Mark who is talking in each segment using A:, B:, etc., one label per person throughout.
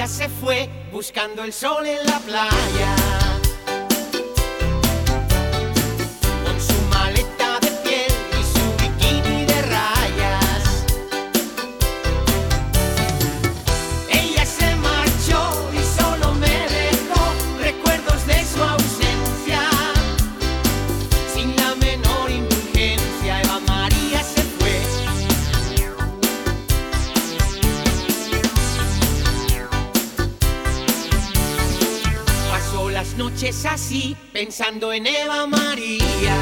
A: María se fue buscando el sol en la playa. Pensando en Eva María.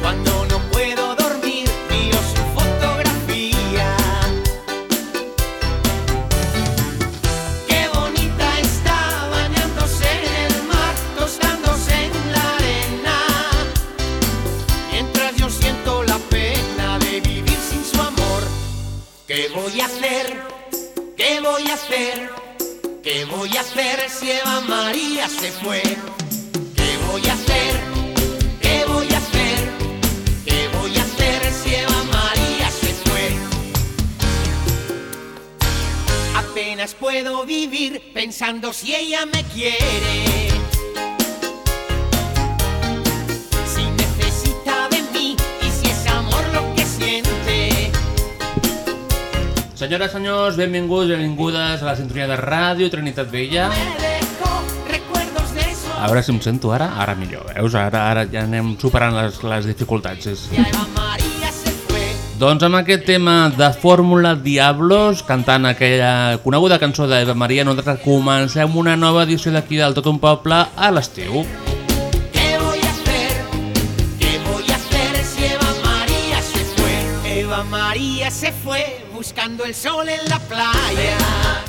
A: Cuando no puedo dormir, miro su fotografía. Qué bonita está bañándose en el mar, tostándose en la arena. Mientras yo siento la pena de vivir sin su amor. ¿Qué voy a hacer? ¿Qué voy a hacer? ¿Qué voy a hacer si Eva María se fue? ¿Qué voy a hacer? ¿Qué voy a hacer? ¿Qué voy a hacer si Eva María se fue? Apenas puedo vivir pensando si ella me quiere.
B: Senyores, senyors, benvinguts, benvingudes a la sintonia de Ràdio Trinitat Vella. A veure si em sento ara, ara millor, veus? Ara, ara ja anem superant les, les dificultats. És... Doncs amb aquest tema de Fórmula Diablos, cantant aquella coneguda cançó d'Eva Maria, nosaltres comencem una nova edició d'aquí del Tot un Poble a l'estiu.
A: Buscando el sol en la playa.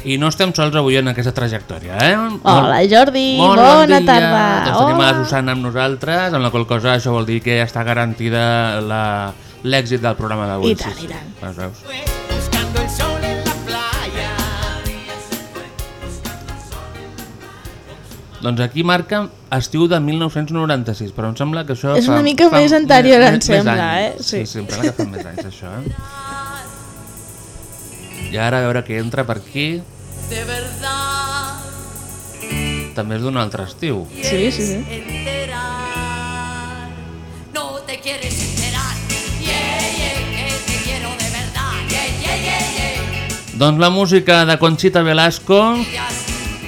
B: I no estem sols avui en aquesta trajectòria, eh?
C: Hola, Jordi,
B: Molt
C: bona
B: bon dia.
C: tarda.
B: Doncs tenim a la
C: Hola.
B: Susana amb nosaltres, amb la qual cosa això vol dir que ja està garantida la- l'èxit del programa d'avui.
C: I tant, i tant.
B: Veus, veus?
A: Buscando el sol en la playa.
B: Doncs aquí marca estiu de 1996, però em sembla que això
C: És
B: fa,
C: una mica
B: fa
C: més anterior, em
B: més
C: sembla,
B: anys.
C: eh?
B: Sí,
C: Sí.
B: sí, em sembla que fa més anys, això, eh? I ara a veure què entra per aquí.
D: De verdad
B: També és d'un altre estiu.
C: Sí, sí, sí.
D: enterar. No te quieres enterar. Yeah, yeah, que te quiero de verdad. Yeah, yeah, yeah, yeah.
B: Doncs la música de Conchita Velasco...
D: Ellas,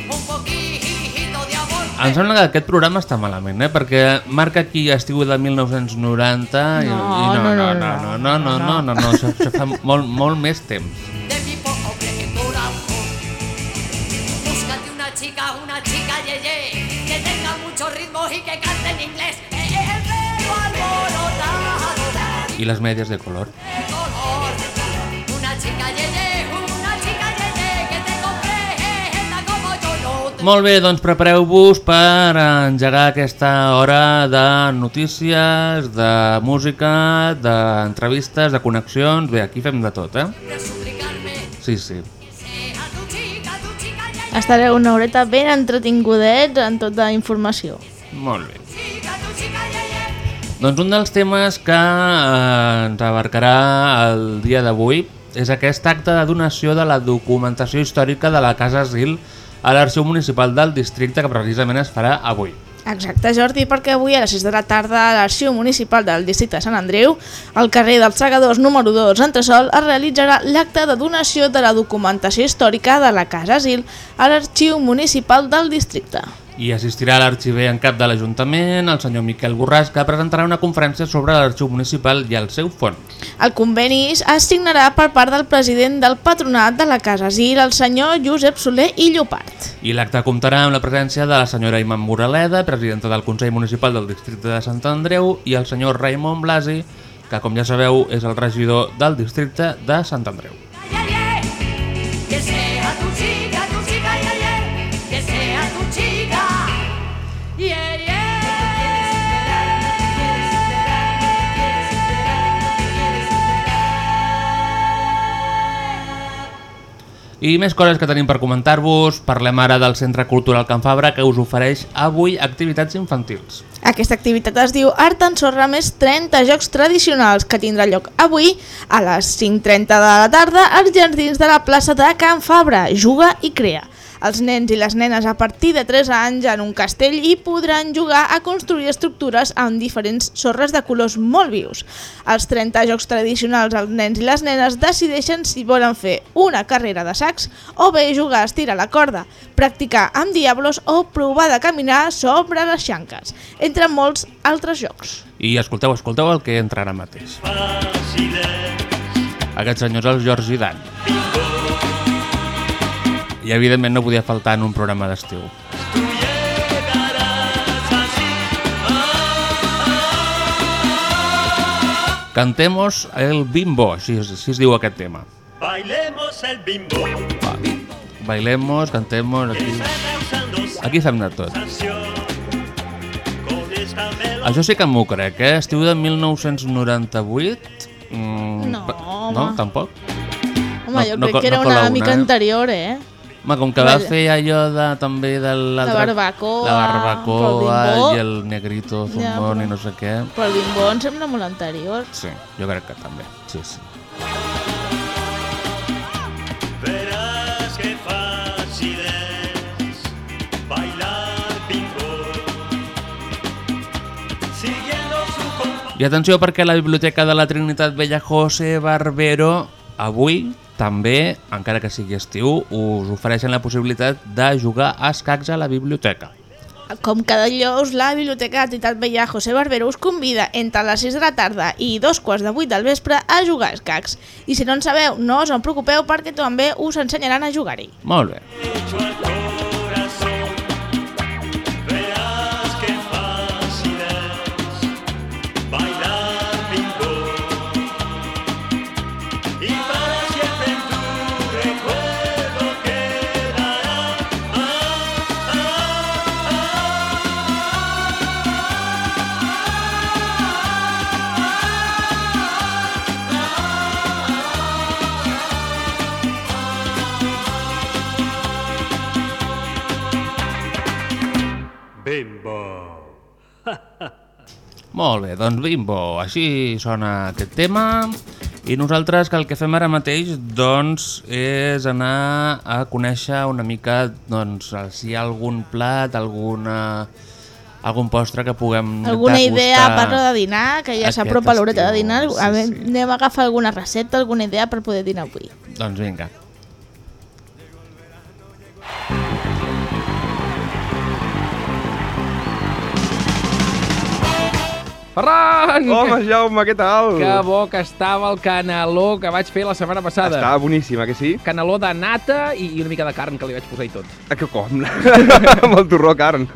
D: Un poquito de amor.
B: Em sembla que aquest programa està malament, eh? Perquè marca aquí estiu de 1990 i,
C: No,
B: i
C: no,
B: no,
C: no,
B: no,
C: no,
B: no, no, no, no, no, no, això, això fa molt, molt més temps.
D: de mi pobre ye, ye, que tenga mucho ritmo y que cante en inglés. Eh, eh, el pelo alborotado
B: I les mèdies de color.
D: de color. Una chica ye, ye, una chica ye, ye, que te comprenda como yo no te
B: Molt bé, doncs prepareu-vos per engegar aquesta hora de notícies, de música, d'entrevistes, de connexions... Bé, aquí fem de tot, eh? Sí, sí.
C: Estareu una horeta ben entretingudets en tota informació.
B: Molt bé. Doncs un dels temes que eh, ens abarcarà el dia d'avui és aquest acte de donació de la documentació històrica de la Casa Asil a l'Arxiu Municipal del Districte que precisament es farà avui.
C: Exacte, Jordi, perquè avui a les 6 de la tarda a l'Arxiu Municipal del Districte de Sant Andreu, al carrer dels Segadors número 2, Entresol, es realitzarà l'acte de donació de la documentació històrica de la Casa Asil a l'Arxiu Municipal del Districte.
B: I assistirà l'arxiver en cap de l'Ajuntament, el senyor Miquel Borràs, que presentarà una conferència sobre l'arxiu municipal i el seu fons.
C: El conveni es signarà per part del president del patronat de la Casa Asil, el senyor Josep Soler i Llopart.
B: I l'acte comptarà amb la presència de la senyora Iman Moraleda, presidenta del Consell Municipal del Districte de Sant Andreu, i el senyor Raimon Blasi, que com ja sabeu és el regidor del Districte de Sant Andreu.
D: Yeah, yeah. Que
B: I més coses que tenim per comentar-vos. Parlem ara del Centre Cultural Can Fabra, que us ofereix avui activitats infantils.
C: Aquesta activitat es diu Art en Sorra més 30 jocs tradicionals que tindrà lloc avui a les 5.30 de la tarda als jardins de la plaça de Can Fabra. Juga i crea. Els nens i les nenes a partir de 3 anys en un castell i podran jugar a construir estructures amb diferents sorres de colors molt vius. Els 30 jocs tradicionals els nens i les nenes decideixen si volen fer una carrera de sacs o bé jugar a estirar la corda, practicar amb diablos o provar de caminar sobre les xanques, entre molts altres jocs.
B: I escolteu, escolteu el que entra ara mateix. Aquest senyor és el Georgi Dan. I evidentment no podia faltar en un programa d'estiu. Cantemos el bimbo, així, es- així es diu aquest tema.
E: Bailemos el bimbo,
B: Bailemos, cantemos, aquí, aquí fem de tot. Això sí que m'ho crec, eh? Estiu de 1998? Mm,
C: No, home.
B: No, tampoc?
C: Home,
B: No-
C: jo
B: no
C: crec
B: co-
C: que era
B: no
C: una
B: una,
C: mica
B: eh?
C: anterior, eh?
B: Home, com que va
C: Vale.
B: fer allò de, també de l'altre...
C: La barbacoa,
B: La barbacoa
C: el
B: i el negrito
C: Ja,
B: zumbón i no sé què.
C: Però el Bimbó em sembla molt anterior.
B: Sí, jo crec que també. Sí, sí.
E: Verás qué fácil es bailar bimbo. Siguiendo su compás.
B: I atenció perquè la Biblioteca de la Trinitat Vella José Barbero avui també, encara que sigui estiu, us ofereixen la possibilitat de jugar a escacs a la biblioteca.
C: Com cada dijous, la Biblioteca de Trinitat Vella José Barbero us convida entre les 6 de la tarda i dos quarts de 8 del vespre a jugar a escacs. I si no en sabeu, no us en preocupeu perquè també us ensenyaran a jugar-hi.
B: Molt bé. Molt bé, doncs bimbo, així sona aquest tema i nosaltres que el que fem ara mateix doncs és anar a conèixer una mica doncs si hi ha algun plat, alguna algun postre que puguem
C: Alguna idea
B: degustar.
C: per l'hora de dinar, que ja s'apropa l'horeta de dinar.
B: Sí,
C: A
B: sí.
C: anem a agafar alguna recepta, alguna idea per poder dinar avui.
B: Doncs vinga.
F: Ferran!
G: Home, Jaume, què tal?
F: Que bo que estava el caneló que vaig fer la setmana passada.
G: Estava boníssima, que sí?
F: Caneló de nata i, i una mica de carn que li vaig posar i tot.
G: Ah, que com? Amb el torró carn.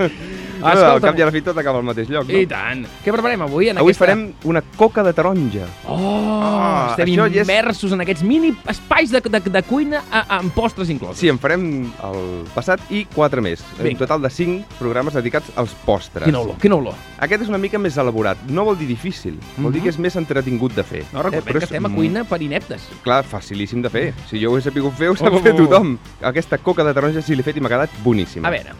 G: Ah, al
F: Escolta'm.
G: cap i a la fi tot acaba al mateix lloc, no?
F: I tant. Què preparem avui en
G: Avui
F: aquesta...
G: farem una coca de taronja.
F: Oh,
G: Ah,
F: estem
G: ja és-
F: immersos en aquests mini espais de, de, de cuina a, amb postres inclosos.
G: Sí, en farem el passat i quatre més. Un
F: Vinga.
G: total de cinc programes dedicats als postres.
F: Quina olor, quina olor.
G: Aquest és una mica més elaborat. No vol dir difícil. Vol dir que és més entretingut de fer.
F: Mhm. No, recordem
G: però
F: que
G: és
F: estem a cuina per ineptes.
G: Clar, facilíssim de fer. Si jo ho he sapigut fer, ho sap
F: Oh.
G: fer tothom. Aquesta coca de taronja, si l'he fet i m'ha quedat boníssima.
F: A veure,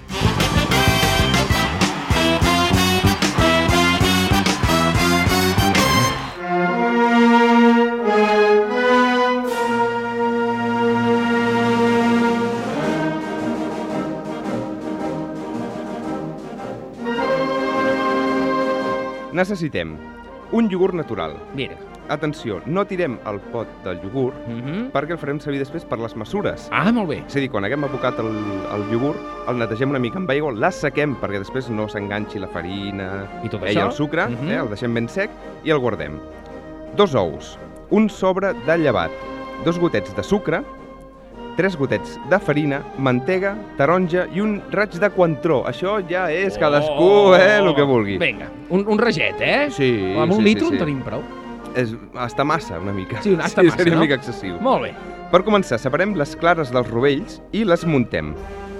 G: Necessitem un iogurt natural,
F: mira,
G: atenció, no tirem el pot del iogurt
F: Mhm.
G: perquè el farem servir després per les mesures.
F: Ah, molt bé.
G: És a dir, quan haguem abocat el, el iogurt, el netegem una mica amb aigua, l'assequem perquè després no s'enganxi la farina
F: I tot
G: eh, i
F: això?
G: el sucre,
F: Mhm.
G: eh, el deixem ben sec i el guardem. Dos ous, un sobre de llevat, dos gotets de sucre, tres gotets de farina, mantega, taronja i un raig de coentró. Això ja és cadascú, eh, el que vulgui.
F: Oh! Vinga, un, un raget, eh?
G: Sí,
F: Amb un
G: sí,
F: litro
G: sí, sí.
F: en tenim prou.
G: És, està massa, una mica.
F: Sí, està
G: sí,
F: massa,
G: seria
F: no?
G: una mica excessiu.
F: Molt bé.
G: Per començar, separem les clares dels rovells i les muntem.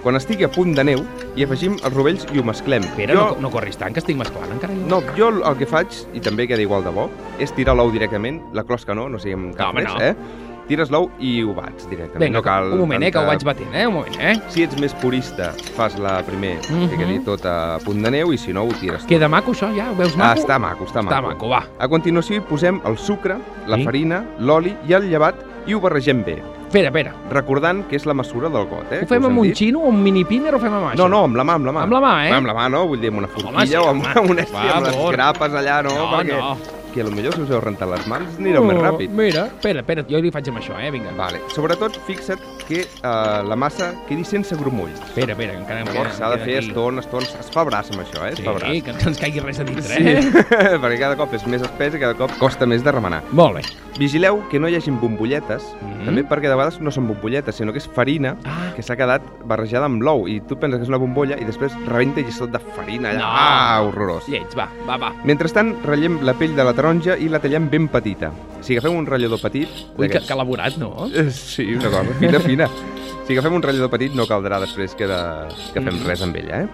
G: Quan estigui a punt de neu, hi afegim els rovells i ho mesclem.
F: Espera, no, no corris tant, que estic mesclant encara jo.
G: No, jo el que faig, i també queda igual de bo, és tirar l'ou directament, la closca no, no siguem cap
F: home,
G: més,
F: no.
G: eh? Tires l'ou i ho bats directament.
F: Vinga,
G: no cal
F: un moment, eh, que ho
G: tanta-
F: vaig batent, eh? Un moment, eh?
G: Si ets més purista, fas la primer,
F: Mhm.
G: que quedi tot a punt de neu, i si no, ho tires tot.
F: Queda maco això, ja? Ho veus
G: Ah,
F: maco?
G: està maco, està maco.
F: Està maco, va.
G: A continuació hi posem el sucre, la
F: Sí.
G: farina, l'oli i el llevat i ho barregem bé,
F: Espera, espera.
G: recordant que és la mesura del got, eh?
F: Ho fem amb un
G: dit.
F: xino un mini pinner o ho fem amb això?
G: No, no, amb la mà, amb la mà.
F: Amb la mà, eh?
G: Amb la mà, no? Vull dir, amb una forquilla
F: sí,
G: o amb
F: home.
G: una estia, amb les grapes allà, no?
F: No,
G: Perquè
F: no.
G: Que potser si us heu rentat les mans anireu més ràpid.
F: Mira, espera, espera, jo li faig amb això, eh? Vinga.
G: Vale. Sobretot, fixa't que eh, la massa quedi sense grumolls.
F: Espera, espera, encara em
G: Llavors s'ha de fer
F: aquí.
G: estona, estona. Es fa braç amb això, eh? Es
F: Sí,
G: fa braç.
F: que no ens caigui res a dintre,
G: Sí,
F: eh?
G: perquè cada cop és més espès i cada cop costa més de remenar.
F: Molt bé.
G: Vigileu que no hi hagin bombolletes,
F: Mhm.
G: també perquè de vegades no són bombolletes, sinó que és farina
F: Ah.
G: que s'ha quedat barrejada amb l'ou i tu penses que és una bombolla i després rebenta i és tot de farina allà.
F: No.
G: Ah, horrorós.
F: Lleig, va, va, va.
G: Mentrestant, ratllem la pell de la taronja i la tallem ben petita. Si agafem un ratllador petit...
F: Ui, que, que elaborat, no?
G: Eh, Sí, una cosa fina, fina. Si agafem un ratllador petit no caldrà després que, de, que fem
F: Mm.
G: res amb ella, eh?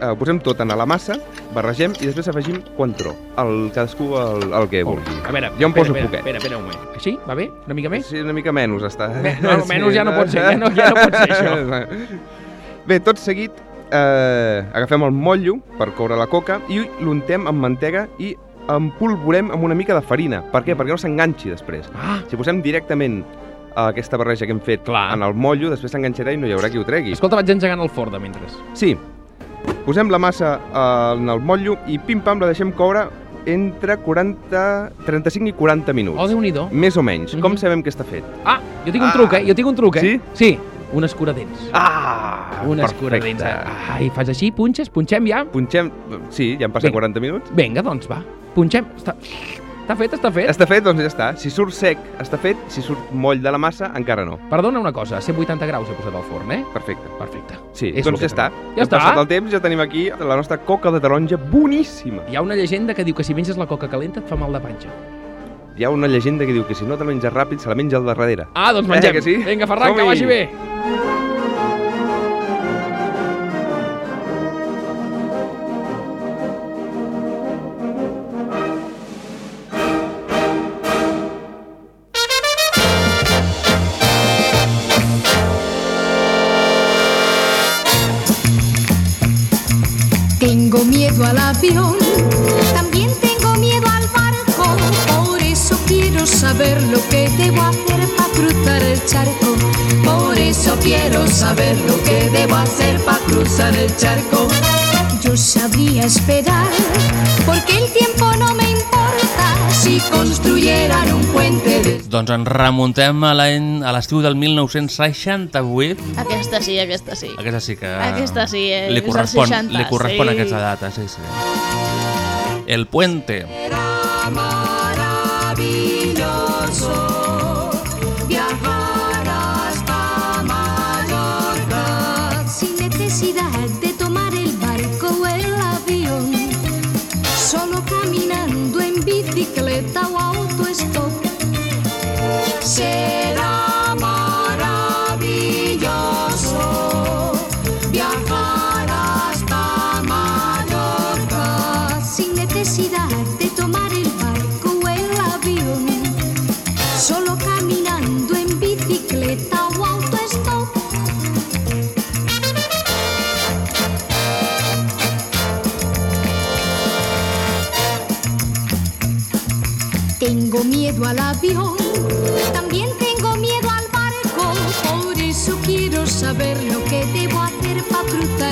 G: Eh, Ho posem tot en a la massa, barregem i després afegim coentró. El, cadascú el, el que vulgui.
F: A veure,
G: jo em poso
F: espera,
G: poquet.
F: Espera, espera un moment. Així? Va bé? Una mica més?
G: Sí, una mica menys està.
F: Bé, no, menys ja no pot ser, ja no- ja no pot ser això.
G: Bé, tot seguit eh, agafem el motllo per coure la coca i l'untem amb mantega i empolvorem amb una mica de farina. Per què? Perquè no s'enganxi després.
F: Ah,
G: Si posem directament aquesta barreja que hem fet
F: Clar.
G: en el motllo, després s'enganxarà i no hi haurà qui ho tregui.
F: escolta, vaig engegant el forn de mentre.
G: Sí. Posem la massa eh, en el motllo i pim-pam la deixem coure entre 40, 35 i 40 minuts.
F: Oh, Déu-n'hi-do.
G: Més o menys.
F: Mhm.
G: Com sabem que està fet?
F: Ah, jo tinc un
G: Ah.
F: truc, eh? Jo tinc un truc, eh?
G: Sí?
F: Sí, un escuradents.
G: Ah,
F: un escuradents. eh? Ai, fas així, punxes, punxem ja.
G: Punxem... Sí, ja han passat
F: Vinga.
G: 40 minuts.
F: Vinga, doncs va. Punxem. Està, està fet, està fet.
G: Està fet, doncs ja està. Si surt sec, està fet. Si surt moll de la massa, encara no.
F: Perdona una cosa, a 180 graus he posat al forn, eh?
G: Perfecte.
F: Perfecte.
G: Sí,
F: És
G: doncs ja està.
F: Ja
G: Hem
F: està.
G: passat el temps, ja tenim aquí la nostra coca de taronja boníssima.
F: Hi ha una llegenda que diu que si menges la coca calenta et fa mal de panxa.
G: Hi ha una llegenda que diu que si no te la menges ràpid, se la menja al de darrere.
F: Ah, doncs
G: Eh,
F: mengem.
G: que sí?
F: Vinga, Ferran, que vagi bé.
H: Saber lo que debo hacer para cruzar el charco. Yo sabría esperar, porque el tiempo no me importa si construyeran un puente de
B: Doncs ens remuntem a l'any a l'estiu del 1968.
C: Aquesta sí, aquesta sí.
B: Aquesta sí que...
C: Aquesta sí, eh,
B: li correspon,
C: 60,
B: li correspon
C: sí.
B: aquesta data, sí, sí. El Puente.
H: maravilloso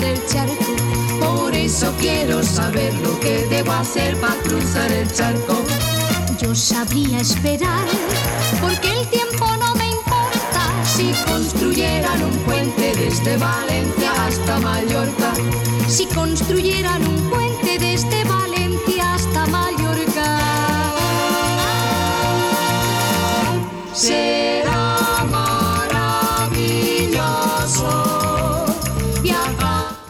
H: el charco. Por eso quiero saber lo que debo hacer para cruzar el charco. yo sabría esperar, porque el tiempo no me importa si construyeran un puente desde Valencia hasta Mallorca, si construyeran un puente desde Valencia hasta Mallorca. Será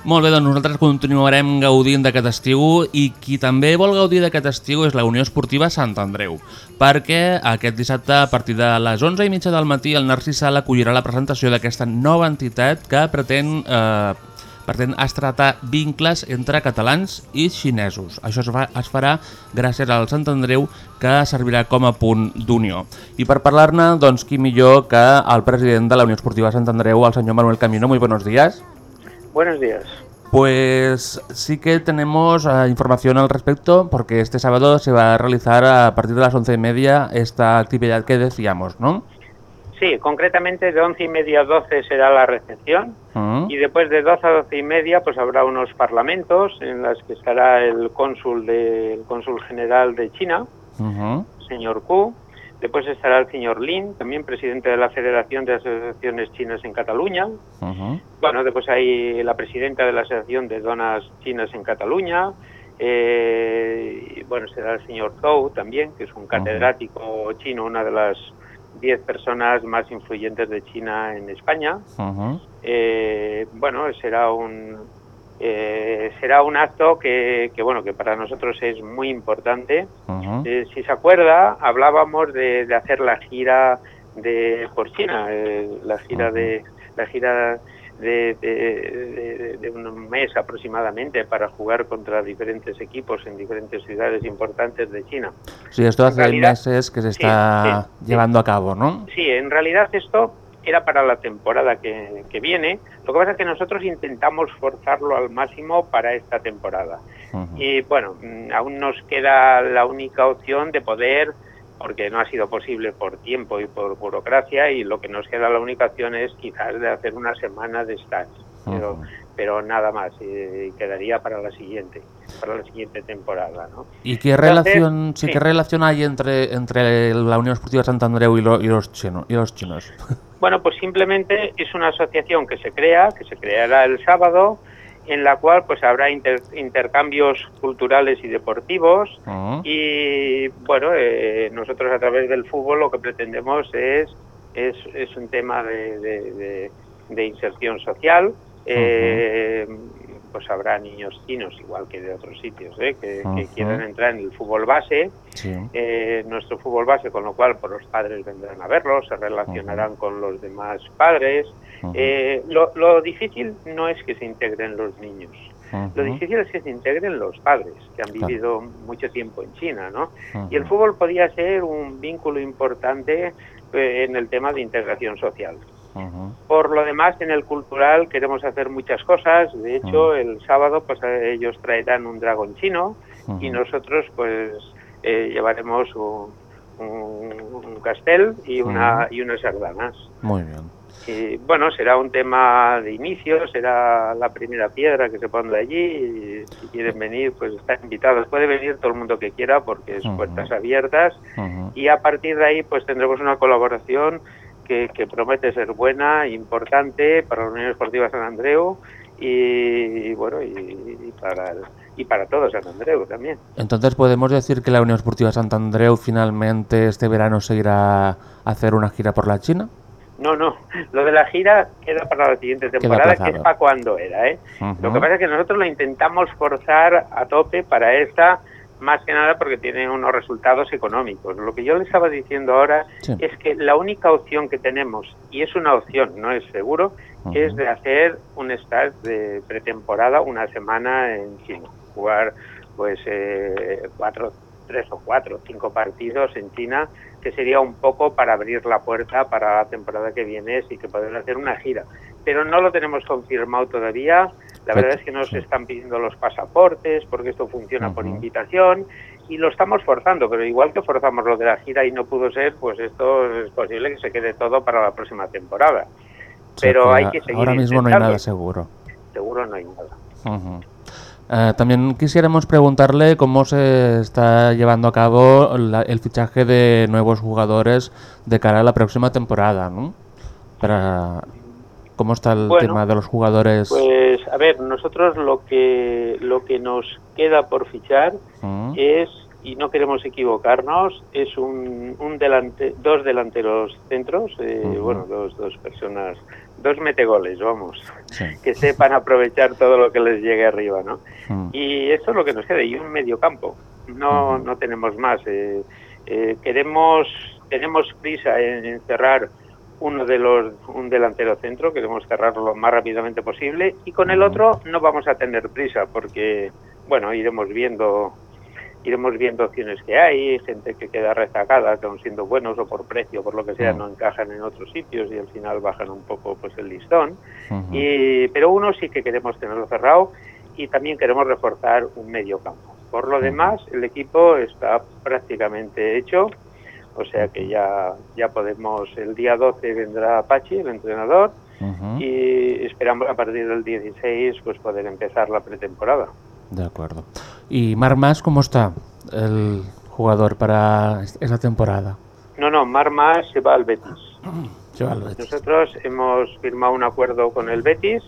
B: Molt bé, doncs nosaltres continuarem gaudint d'aquest estiu i qui també vol gaudir d'aquest estiu és la Unió Esportiva Sant Andreu, perquè aquest dissabte a partir de les 11 i mitja del matí el Narcís Sala acollirà la presentació d'aquesta nova entitat que pretén, eh, pretén estratar vincles entre catalans i xinesos. Això es, fa, es farà gràcies al Sant Andreu que servirà com a punt d'unió. I per parlar-ne, doncs, qui millor que el president de la Unió Esportiva Sant Andreu, el senyor Manuel Camino. Muy buenos días.
I: Buenos días.
B: Pues sí que tenemos eh, información al respecto porque este sábado se va a realizar a partir de las once y media esta actividad que decíamos, ¿no?
I: Sí, concretamente de once y media a 12 será la recepción y después de 12 a 12 y media pues habrá unos parlamentos en las que estará el cónsul del cónsul general de China, señor Ku, después estará el señor Lin, también presidente de la Federación de Asociaciones Chinas en Cataluña, Bueno, después hay la presidenta de la Asociación de Donas Chinas en Cataluña. eh, y, bueno, será el señor Zhou también, que es un catedrático chino, una de las 10 personas más influyentes de China en España. Eh, bueno, será un eh, será un acto que, que, bueno que para nosotros es muy importante. Eh, si se acuerda, hablábamos de, de hacer la gira de por China, eh, la gira de la gira de, de- un mes aproximadamente para jugar contra diferentes equipos en diferentes ciudades importantes de China.
B: Sí, esto hace
I: realidad-
B: meses que se está
I: sí, sí.
B: llevando a cabo, ¿no?
I: Sí, en realidad esto era para la temporada que, que viene. Lo que pasa es que nosotros intentamos forzarlo al máximo para esta temporada. Y bueno, mm, aún nos queda la única opción de poder, porque no ha sido posible por tiempo y por burocracia, y lo que nos queda la única opción es quizás de hacer una semana de stage. Pero, pero nada más, quedaría para la siguiente, para la siguiente temporada, ¿no?
B: ¿Y qué
I: Entonces,
B: relación, sí,
I: sí.
B: qué relación hay entre, entre la Unión Esportiva Sant Andreu y, lo- y los, chino- y los chinos?
I: Bueno, pues simplemente es una asociación que se crea, que se creará el sábado, en la cual pues habrá inter- intercambios culturales y deportivos
B: Ujú.
I: y bueno, eh, nosotros a través del fútbol lo que pretendemos es es, es un tema de, de- de- de inserción social. eh, Pues habrá niños chinos, igual que de otros sitios, ¿eh? que, quieran entrar en el fútbol base
B: Sí.
I: eh, nuestro fútbol base, con lo cual por los padres vendrán a verlo, se relacionarán con los demás padres. Eh, lo, lo difícil no es que se integren los niños, lo difícil es que se integren los padres, que han
B: Claro.
I: vivido mucho tiempo en China, ¿no? Y el fútbol podía ser un vínculo importante eh, en el tema de integración social. Por lo demás, en el cultural queremos hacer muchas cosas. De hecho, el sábado pues ellos traerán un dragón chino y nosotros pues eh, llevaremos un, un, un castel y una y unas sardanas.
B: Muy bien.
I: Y bueno, será un tema de inicio, será la primera piedra que se pondrá allí y si quieren venir pues están invitados. Puede venir todo el mundo que quiera porque es puertas abiertas y a partir de ahí pues tendremos una colaboración que, que promete ser buena, importante para la Unión Esportiva San Andreu y, bueno y, y para el- y para todo San Andreu también.
B: Entonces podemos decir que la Unión Esportiva Sant Andreu finalmente este verano se irá a hacer una gira por la China.
I: No, no, lo de la gira queda para la siguiente temporada, que es para cuando era, ¿eh? Lo que pasa es que nosotros lo intentamos forzar a tope para esta, más que nada porque tiene unos resultados económicos. Lo que yo le estaba diciendo ahora
B: Sí.
I: es que la única opción que tenemos, y es una opción, no es seguro, es de hacer un start de pretemporada una semana en China. Jugar pues eh, cuatro, tres o cuatro, cinco partidos en China, que sería un poco para abrir la puerta para la temporada que viene y que poder hacer una gira. Pero no lo tenemos confirmado todavía. La verdad es que nos están pidiendo los pasaportes porque esto funciona por invitación y lo estamos forzando, pero igual que forzamos lo de la gira y no pudo ser, pues esto es posible que se quede todo para la próxima temporada. Pero hay que seguir
B: Ahora mismo no hay nada seguro.
I: Seguro no hay nada.
B: Eh, también quisiéramos preguntarle cómo se está llevando a cabo la- el fichaje de nuevos jugadores de cara a la próxima temporada, ¿no? Para, ¿Cómo está el
I: Bueno,
B: tema de los jugadores?
I: Pues a ver, nosotros lo que lo que nos queda por fichar
B: Mm,
I: es y no queremos equivocarnos es un, un delante, dos delanteros centros, eh, bueno, dos dos personas, dos metegoles, vamos,
B: sí.
I: que sepan aprovechar todo lo que les llegue arriba, ¿no?
B: Mm,
I: Y eso es lo que nos queda, y un medio campo. No, no tenemos más. eh, eh, queremos, tenemos prisa en, en cerrar uno de los, un delantero centro, queremos cerrarlo lo más rápidamente posible, y con el otro no vamos a tener prisa, porque, bueno, iremos viendo iremos viendo opciones que hay, gente que queda rezagada, que aun siendo buenos o por precio, por lo que sea, no encajan en otros sitios y al final bajan un poco pues el listón. Y, pero uno sí que queremos tenerlo cerrado y también queremos reforzar un medio campo. Por lo demás, el equipo está prácticamente hecho, o sea que ya, ya podemos, el día 12 vendrá Pachi, el entrenador, y esperamos a partir del 16 pues poder empezar la pretemporada.
B: De acuerdo. ¿Y Marc Mas cómo está el jugador para esta temporada?
I: No, no, Marmas se va al Betis.
B: Se va al Betis.
I: Nosotros hemos firmado un acuerdo con el Betis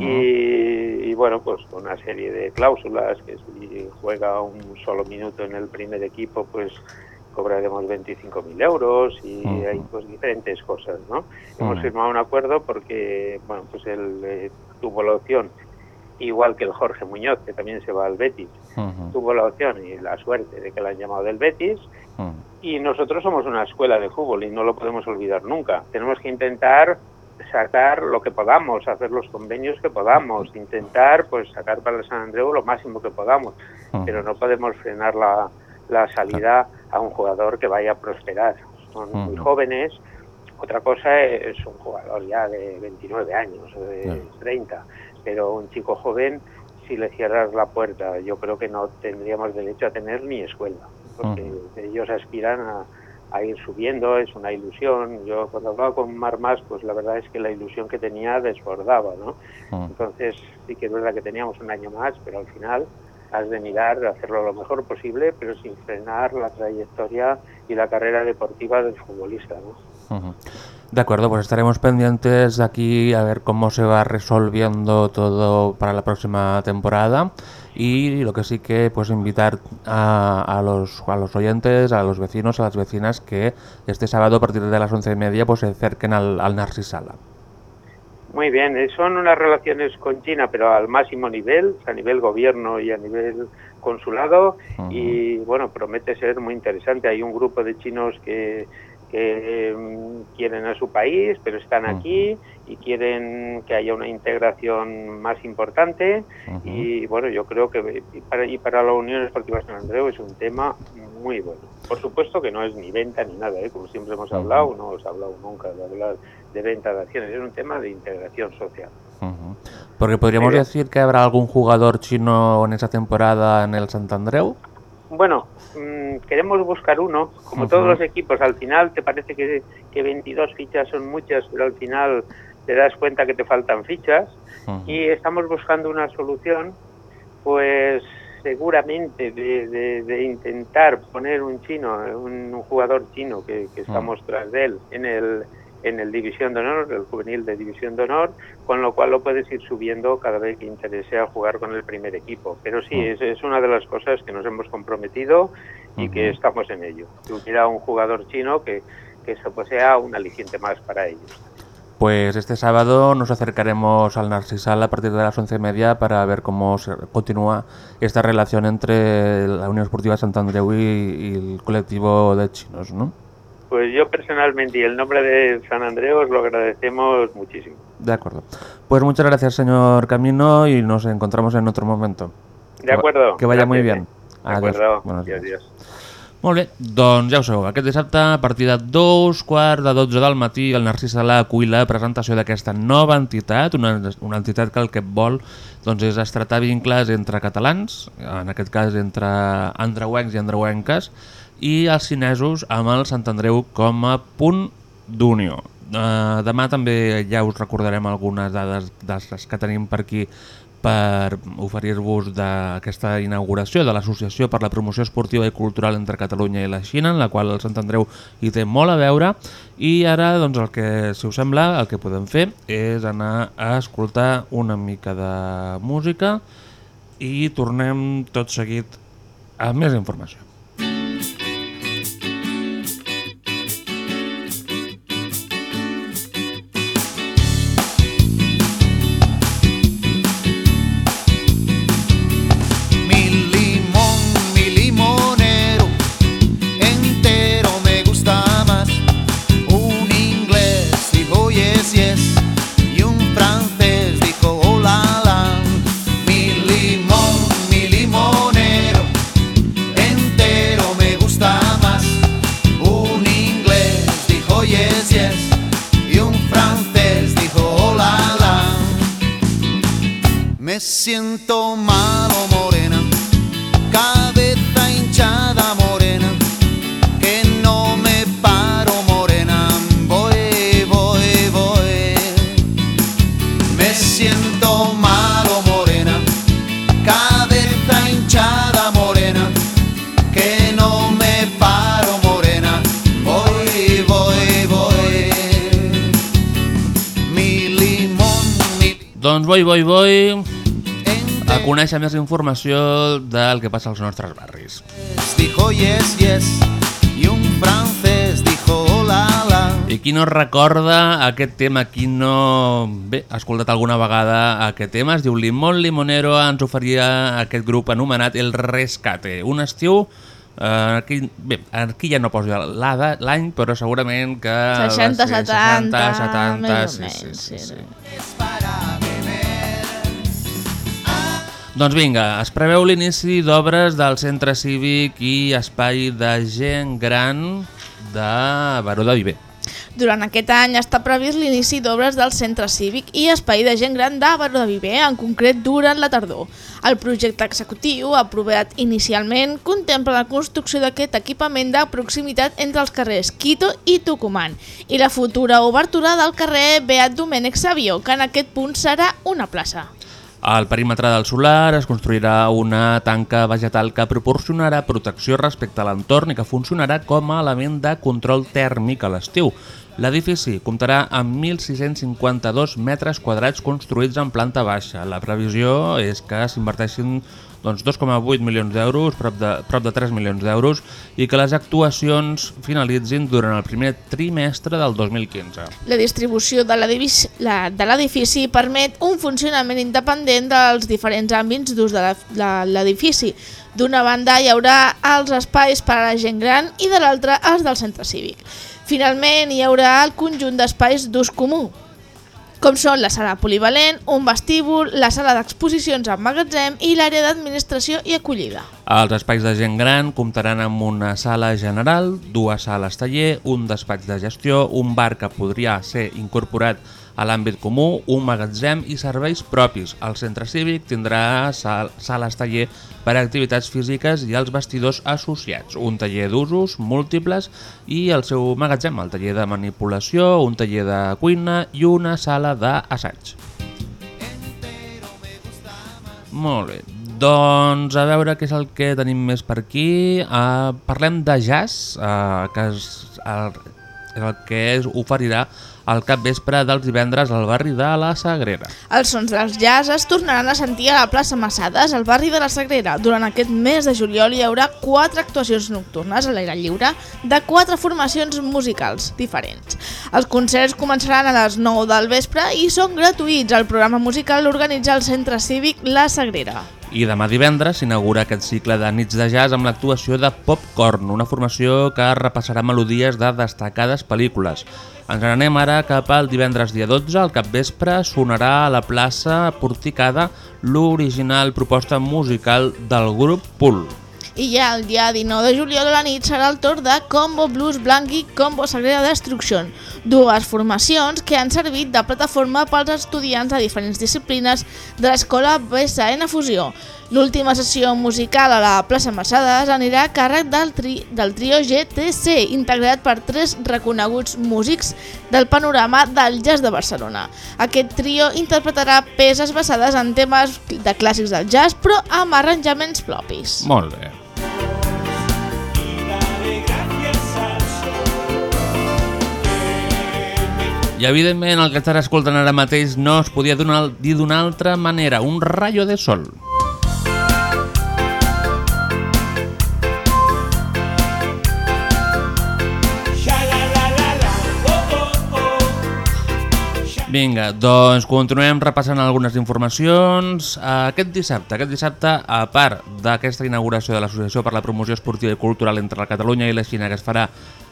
I: y, y, bueno, pues con una serie de cláusulas que si juega un solo minuto en el primer equipo, pues cobraremos 25.000 euros y hay pues diferentes cosas, ¿no? Hemos firmado un acuerdo porque, bueno, pues él eh, tuvo la opción, igual que el Jorge Muñoz, que también se va al Betis, tuvo la opción y la suerte de que la han llamado del Betis y nosotros somos una escuela de fútbol y no lo podemos olvidar nunca. Tenemos que intentar sacar lo que podamos, hacer los convenios que podamos, intentar pues sacar para el San Andreu lo máximo que podamos, pero no podemos frenar la, la salida a un jugador que vaya a prosperar. Son muy
B: Ujú.
I: jóvenes. Otra cosa es un jugador ya de 29 años, o de
B: Claro.
I: 30, pero un chico joven, si le cierras la puerta, yo creo que no tendríamos derecho a tener ni escuela, porque ellos aspiran a, a ir subiendo, es una ilusión. Yo cuando hablaba con Mar Mas, pues la verdad es que la ilusión que tenía desbordaba, ¿no? Entonces sí que es verdad que teníamos un año más, pero al final has de mirar, de hacerlo lo mejor posible, pero sin frenar la trayectoria y la carrera deportiva del futbolista, ¿no?
B: De acuerdo, pues estaremos pendientes de aquí a ver cómo se va resolviendo todo para la próxima temporada y lo que sí que pues invitar a, a los, a los oyentes, a los vecinos, a las vecinas que este sábado a partir de las once y media pues se acerquen al, al Narcisala.
I: Muy bien, eh, son unas relaciones con China, pero al máximo nivel, a nivel gobierno y a nivel consulado, y bueno, promete ser muy interesante. Hay un grupo de chinos que, que mm, quieren a su país, pero están aquí y quieren que haya una integración más importante. Y bueno, yo creo que y para, y para la Unión Esportiva San Andreu es un tema muy bueno. Por supuesto que no es ni venta ni nada, ¿eh? como siempre hemos hablado, no hemos hablado nunca de hablar de venta de acciones, es un tema de integración social.
B: Porque podríamos decir que habrá algún jugador chino en esa temporada en el Sant Andreu.
I: Bueno, mm, queremos buscar uno, como todos los equipos, al final te parece que, que 22 fichas son muchas, pero al final te das cuenta que te faltan fichas. Y estamos buscando una solución, pues seguramente de, de- de intentar poner un chino, un, un jugador chino que, que estamos tras de él en el en el División de Honor, el juvenil de División de Honor, con lo cual lo puedes ir subiendo cada vez que interese a jugar con el primer equipo. Pero sí, es, es una de las cosas que nos hemos comprometido y que
B: Ujú.
I: estamos en ello. Que hubiera un jugador chino que, que eso pues sea un aliciente más para ellos.
B: Pues este sábado nos acercaremos al Narcisal a partir de las once y media para ver cómo se continúa esta relación entre la Unión Esportiva Sant Andreu y, y el colectivo de chinos, ¿no?
I: Pues yo personalmente y el nombre de San Andreu os lo agradecemos muchísimo.
B: De acuerdo. Pues muchas gracias, señor Camino, y nos encontramos en otro momento.
I: De acuerdo.
B: Que vaya muy
I: Gracias,
B: bien.
I: De acuerdo.
B: Buenos
I: Adiós,
B: días.
I: adiós.
B: Molt bé, doncs ja ho sabeu, aquest dissabte a partir de dos quarts de 12 del matí el Narcís Salà acull la presentació d'aquesta nova entitat, una, una entitat que el que vol doncs, és estratar vincles entre catalans, en aquest cas entre andreuencs i andreuenques, i els xinesos amb el Sant Andreu com a punt d'unió. Uh, demà també ja us recordarem algunes dades de les que tenim per aquí per oferir-vos d'aquesta inauguració de l'Associació per la Promoció Esportiva i Cultural entre Catalunya i la Xina, en la qual el Sant Andreu hi té molt a veure. I ara, doncs, el que, si us sembla, el que podem fer és anar a escoltar una mica de música i tornem tot seguit amb més informació.
J: Siento malo, morena, cabeza hinchada, morena, que no me paro, morena, voy, voy, voy. Me siento malo, morena, cabeza hinchada, morena, que no me paro, morena, voy, voy, voy. Mi limón, mi
B: Doncs boi, boi, boi, a conèixer més informació del que passa als nostres barris.
J: dijo yes, yes, y un francés dijo hola, la.
B: I qui no recorda aquest tema, qui no bé, ha escoltat alguna vegada aquest tema, es diu Limón Limonero, ens oferia aquest grup anomenat El Rescate. Un estiu, eh, aquí, bé, aquí ja no poso l'any, però segurament que... va
C: 60,
B: ser
C: 70,
B: 60,
C: més o
B: 70, sí, sí, sí,
C: sí.
B: sí. Doncs vinga, es preveu l'inici d'obres del Centre Cívic i Espai de Gent Gran de Baró de Viver.
C: Durant aquest any està previst l'inici d'obres del Centre Cívic i Espai de Gent Gran de Baró de Viver, en concret durant la tardor. El projecte executiu, aprovat inicialment, contempla la construcció d'aquest equipament de proximitat entre els carrers Quito i Tucumán i la futura obertura del carrer Beat Domènec Savio, que en aquest punt serà una plaça.
B: Al perímetre del solar es construirà una tanca vegetal que proporcionarà protecció respecte a l'entorn i que funcionarà com a element de control tèrmic a l'estiu. L'edifici comptarà amb 1.652 metres quadrats construïts en planta baixa. La previsió és que s'inverteixin doncs, 2,8 milions d'euros, prop, de, prop de 3 milions d'euros, i que les actuacions finalitzin durant el primer trimestre del 2015.
C: La distribució de l'edifici permet un funcionament independent dels diferents àmbits d'ús de l'edifici. D'una banda hi haurà els espais per a la gent gran i de l'altra els del centre cívic. Finalment hi haurà el conjunt d'espais d'ús comú, com són la sala polivalent, un vestíbul, la sala d'exposicions amb magatzem i l'àrea d'administració i acollida.
B: Els espais de gent gran comptaran amb una sala general, dues sales taller, un despatx de gestió, un bar que podria ser incorporat a l'àmbit comú, un magatzem i serveis propis. El centre cívic tindrà sal sales taller per a activitats físiques i els vestidors associats, un taller d'usos múltiples i el seu magatzem, el taller de manipulació, un taller de cuina i una sala d'assaig. Molt bé. Doncs a veure què és el que tenim més per aquí. Uh, parlem de jazz, uh, que és el, és el que es oferirà al capvespre dels divendres al barri de la Sagrera.
C: Els sons dels jazz es tornaran a sentir a la plaça Massades, al barri de la Sagrera. Durant aquest mes de juliol hi haurà quatre actuacions nocturnes a l'aire lliure de quatre formacions musicals diferents. Els concerts començaran a les 9 del vespre i són gratuïts. El programa musical l'organitza el Centre Cívic La Sagrera.
B: I demà divendres s'inaugura aquest cicle de nits de jazz amb l'actuació de Popcorn, una formació que repassarà melodies de destacades pel·lícules. Ens n'anem ara cap al divendres dia 12, al capvespre sonarà a la plaça Porticada l'original proposta musical del grup Pool.
C: I ja el dia 19 de juliol a la nit serà el torn de Combo Blues Blanc i Combo Sagrera Destruction, dues formacions que han servit de plataforma pels estudiants de diferents disciplines de l'escola BSN Fusió. L'última sessió musical a la plaça Mercedes anirà a càrrec del, tri del trio GTC, integrat per tres reconeguts músics del panorama del jazz de Barcelona. Aquest trio interpretarà peces basades en temes de clàssics del jazz, però amb arranjaments propis.
B: Molt bé. I evidentment el que estarà escoltant ara mateix no es podia donar, dir d'una altra manera, un rayo de sol. Vinga, doncs continuem repassant algunes informacions. Aquest dissabte, aquest dissabte, a part d'aquesta inauguració de l'Associació per la Promoció Esportiva i Cultural entre la Catalunya i la Xina que es farà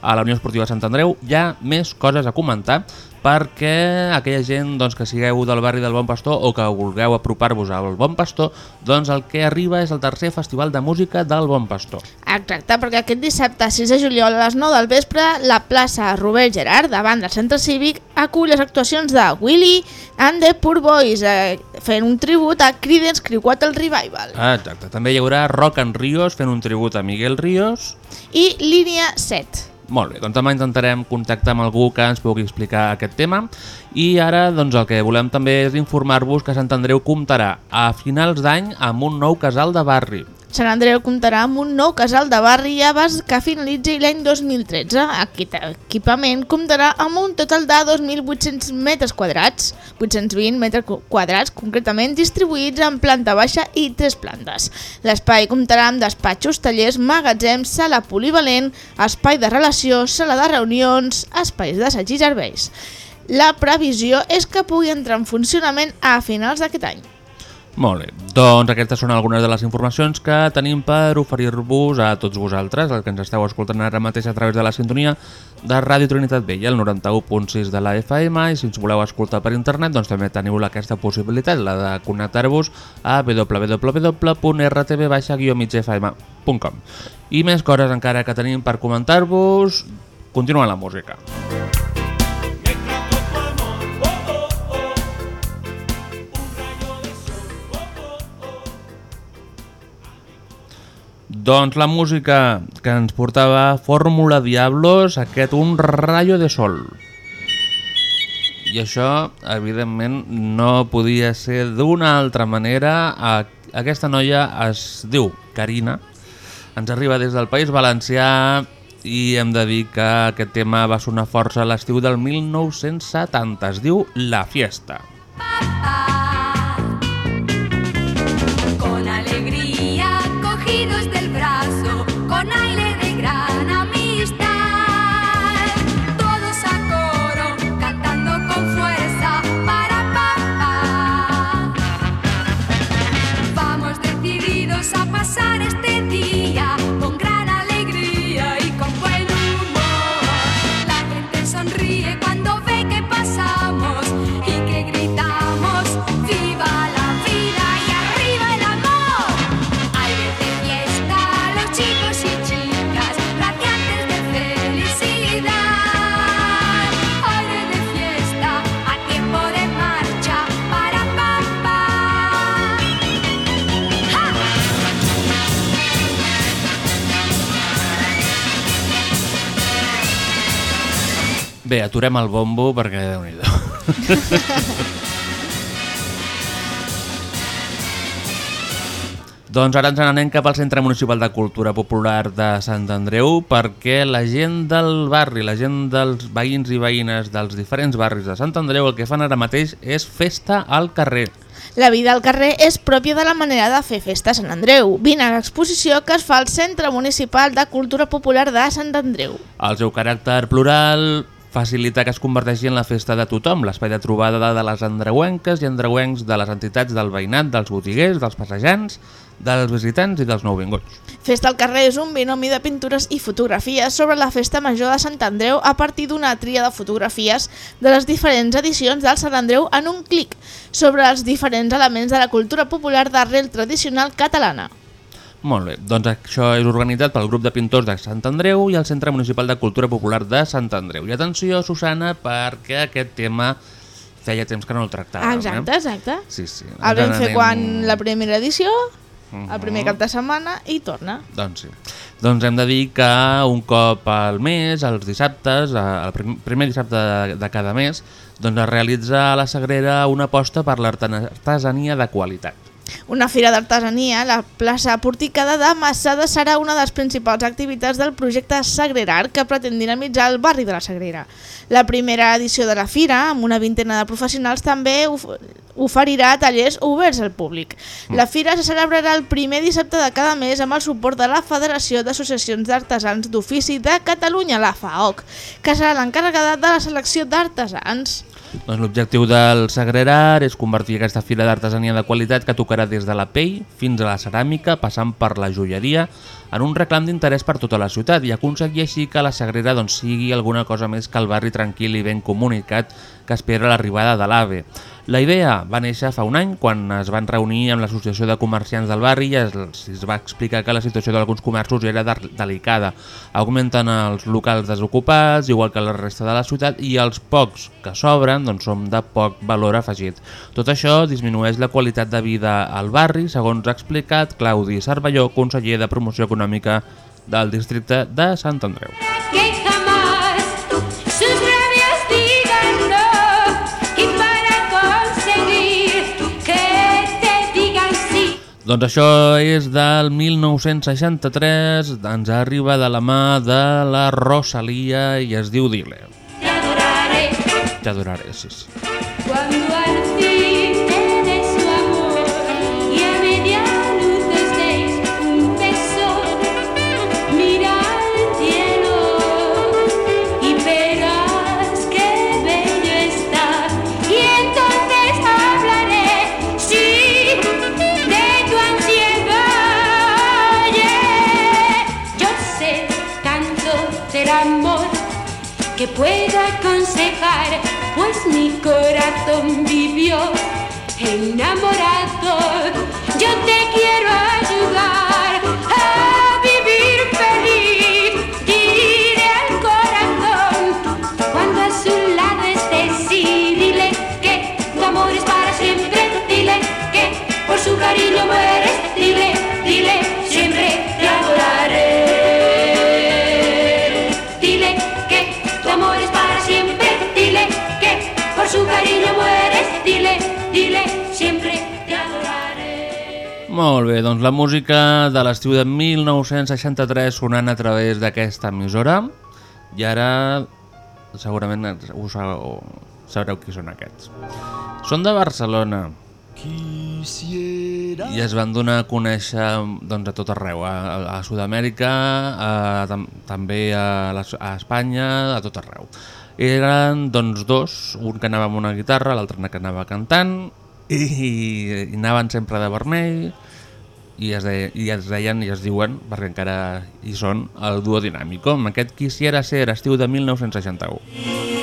B: a la Unió Esportiva Sant Andreu, hi ha més coses a comentar perquè aquella gent doncs, que sigueu del barri del Bon Pastor o que vulgueu apropar-vos al Bon Pastor, doncs el que arriba és el tercer Festival de Música del Bon Pastor.
C: Exacte, perquè aquest dissabte 6 de juliol a les 9 del vespre la plaça Robert Gerard, davant del centre cívic, acull les actuacions de Willy and the Poor Boys, eh, fent un tribut a Creedence Clearwater Revival.
B: Ah, exacte, també hi haurà Rock and Ríos fent un tribut a Miguel Ríos.
C: I Línia 7.
B: Molt bé, doncs demà intentarem contactar amb algú que ens pugui explicar aquest tema i ara doncs el que volem també és informar-vos que Sant Andreu comptarà a finals d'any amb un nou casal de barri.
C: Sant Andreu comptarà amb un nou casal de barri abans que finalitzi l'any 2013. Aquest equipament comptarà amb un total de 2.800 metres quadrats, 820 metres quadrats concretament, distribuïts en planta baixa i tres plantes. L'espai comptarà amb despatxos, tallers, magatzems, sala polivalent, espai de relació, sala de reunions, espais d'assaig i serveis. La previsió és que pugui entrar en funcionament a finals d'aquest any.
B: Molt bé, doncs aquestes són algunes de les informacions que tenim per oferir-vos a tots vosaltres, el que ens esteu escoltant ara mateix a través de la sintonia de Ràdio Trinitat Vella, el 91.6 de la FM, i si ens voleu escoltar per internet, doncs també teniu aquesta possibilitat, la de connectar-vos a www.rtv-migfm.com. I més coses encara que tenim per comentar-vos, continua la música. Doncs la música que ens portava Fórmula Diablos, aquest Un rayo de sol. I això, evidentment, no podia ser d'una altra manera. Aquesta noia es diu Carina, ens arriba des del País Valencià i hem de dir que aquest tema va sonar força a l'estiu del 1970. Es diu La Fiesta.
H: Con alegría, cogidos del
B: Bé, aturem el bombo perquè déu nhi Doncs ara ens n'anem cap al Centre Municipal de Cultura Popular de Sant Andreu perquè la gent del barri, la gent dels veïns i veïnes dels diferents barris de Sant Andreu el que fan ara mateix és festa al carrer.
C: La vida al carrer és pròpia de la manera de fer festa a Sant Andreu. Vine a l'exposició que es fa al Centre Municipal de Cultura Popular de Sant Andreu.
B: El seu caràcter plural facilita que es converteixi en la festa de tothom, l'espai de trobada de les andreuenques i andreuencs, de les entitats del veïnat, dels botiguers, dels passejants, dels visitants i dels nouvinguts.
C: Festa al carrer és un binomi de pintures i fotografies sobre la festa major de Sant Andreu a partir d'una tria de fotografies de les diferents edicions del Sant Andreu en un clic sobre els diferents elements de la cultura popular d'arrel tradicional catalana.
B: Molt bé, doncs això és organitzat pel grup de pintors de Sant Andreu i el Centre Municipal de Cultura Popular de Sant Andreu. I atenció, Susana, perquè aquest tema feia temps que no el tractàvem.
C: Exacte, exacte.
B: Eh? Sí, sí.
C: El vam fer
B: anem-
C: quan la primera edició,
B: Mhm.
C: el primer cap de setmana, i torna.
B: Doncs sí. Doncs hem de dir que un cop al mes, els dissabtes, eh, el prim primer dissabte de, de cada mes, doncs es realitza a la Sagrera una aposta per l'artesania de qualitat.
C: Una fira d'artesania a la plaça Porticada de Massada serà una de les principals activitats del projecte Sagrerar que pretén dinamitzar el barri de la Sagrera. La primera edició de la fira, amb una vintena de professionals, també of oferirà tallers oberts al públic. La fira se celebrarà el primer dissabte de cada mes amb el suport de la Federació d'Associacions d'Artesans d'Ofici de Catalunya, la FAOC, que serà l'encarregada de la selecció d'artesans.
B: Doncs L'objectiu del Sagrerar és convertir aquesta fira d'artesania de qualitat que tocarà des de la pell fins a la ceràmica, passant per la joieria, en un reclam d'interès per tota la ciutat i aconseguir així que la Sagrera doncs, sigui alguna cosa més que el barri tranquil i ben comunicat que espera l'arribada de l'AVE. La idea va néixer fa un any quan es van reunir amb l'Associació de Comerciants del barri i es, es va explicar que la situació d'alguns comerços era de, delicada. Augmenten els locals desocupats, igual que la resta de la ciutat, i els pocs que s'obren doncs, són de poc valor afegit. Tot això disminueix la qualitat de vida al barri, segons ha explicat Claudi Cervelló, conseller de Promoció Econòmica del districte de Sant Andreu.
H: que
B: Doncs això és del 1963, ens arriba de la mà de la Rosalia i es diu Dile.
H: Te adoraré
B: T'adoraré, sí, sí.
H: cuando
B: Molt bé, doncs la música de l'estiu de 1963 sonant a través d'aquesta emissora i ara segurament us sabreu qui són aquests. Són de Barcelona i es van donar a conèixer doncs, a tot arreu, a, a Sud-amèrica, a, tam també a, les, a Espanya, a tot arreu. Eren doncs, dos, un que anava amb una guitarra, l'altre que anava cantant, i, i anaven sempre de vermell, i es, de, i es deien i es diuen, perquè encara hi són, el duo dinàmico, amb aquest Quisiera ser estiu de 1961.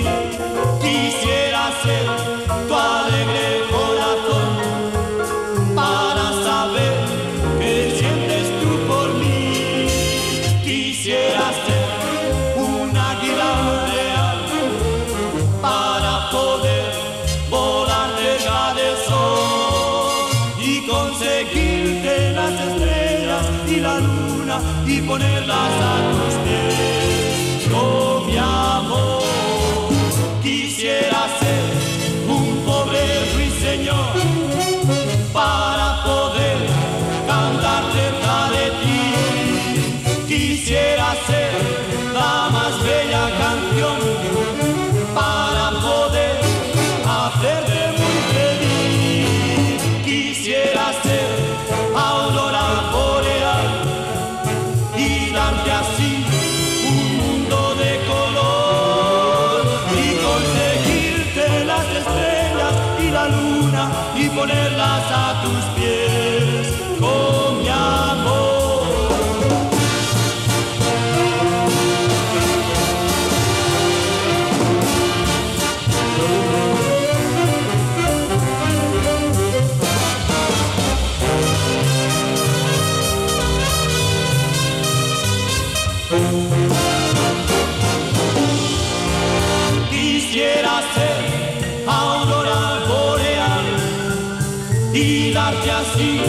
E: Así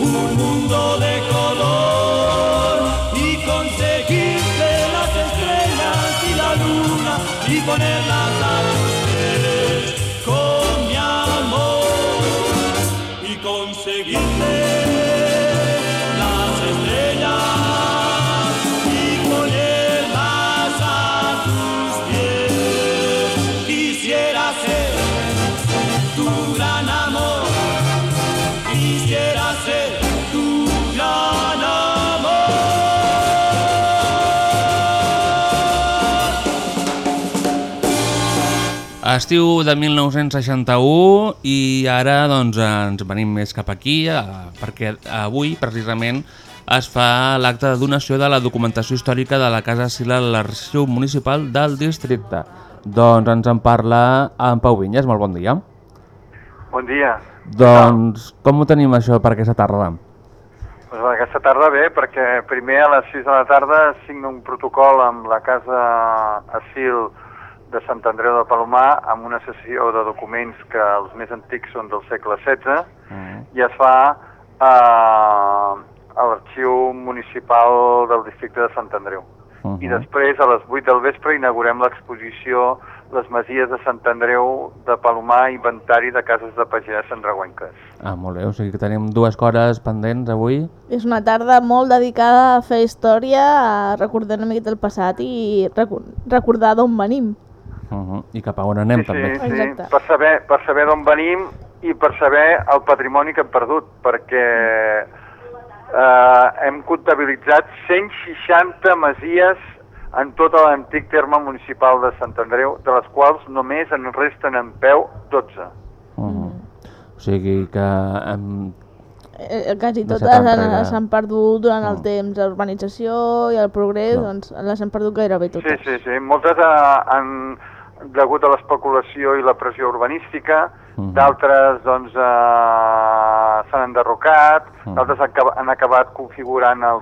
E: un mundo
B: Estiu de 1961 i ara doncs, ens venim més cap aquí eh, perquè avui precisament es fa l'acte de donació de la documentació històrica de la Casa Sila a l'Arxiu Municipal del Districte. Doncs ens en parla en Pau Vinyes, molt bon dia.
K: Bon dia.
B: Doncs com ho tenim això per aquesta tarda?
K: Pues aquesta tarda bé, perquè primer a les 6 de la tarda signa un protocol amb la Casa Asil de Sant Andreu de Palomar amb una sessió de documents que els més antics són del segle XVI
B: Mm.
K: i es fa eh, a l'Arxiu Municipal del Districte de Sant Andreu.
B: Uh
K: I després, a les 8 del vespre, inaugurem l'exposició Les Masies de Sant Andreu de Palomar, inventari de cases de pagès endragüenques.
B: Ah, molt bé, o sigui que tenim dues coses pendents avui.
C: És una tarda molt dedicada a fer història, a recordar una miqueta el passat i recordar d'on venim.
B: Uh -huh. I cap a on anem
K: sí,
B: també.
K: Sí, sí, per saber, per saber d'on venim i per saber el patrimoni que hem perdut, perquè eh, hem comptabilitzat 160 masies en tot l'antic terme municipal de Sant Andreu, de les quals només en resten en peu 12.
B: Uh -huh. O sigui que... Hem...
C: Eh, quasi
B: Deixat
C: totes han- s'han perdut durant el temps, la urbanització i el progrés,
B: No.
C: doncs les hem perdut gairebé
K: Sí,
C: totes.
K: sí, sí. Moltes eh, han, degut a l'especulació i la pressió urbanística,
B: Mhm.
K: d'altres doncs eh, s'han enderrocat,
B: Mhm.
K: d'altres han, han acabat configurant el,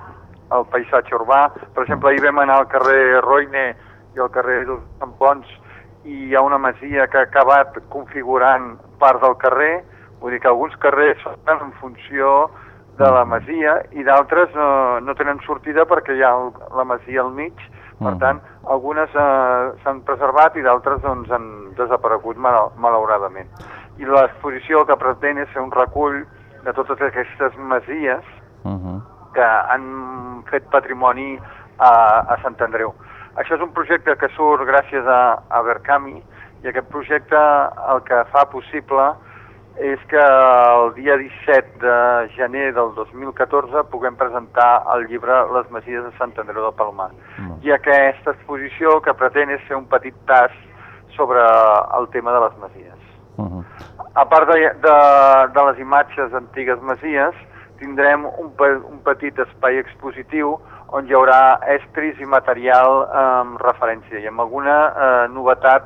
K: el paisatge urbà. Per exemple, ahir vam anar al carrer Roine i al carrer dels Campons i hi ha una masia que ha acabat configurant part del carrer, vull dir que alguns carrers són en funció de la masia i d'altres no, no tenen sortida perquè hi ha el, la masia al mig, per tant, algunes eh, s'han preservat i d'altres doncs, han desaparegut mal, malauradament. I l'exposició que pretén és fer un recull de totes aquestes masies
B: Uh -huh.
K: que han fet patrimoni a, a Sant Andreu. Això és un projecte que surt gràcies a, a Berkami i aquest projecte el que fa possible és que el dia 17 de gener del 2014 puguem presentar el llibre Les Masies de Sant Andreu de Palomar. I aquesta exposició que pretén és fer un petit tas sobre el tema de les masies.
B: Uh -huh.
K: A part de, de, de les imatges d'antigues masies, tindrem un, pe- un petit espai expositiu on hi haurà estris i material amb referència i amb alguna eh, novetat,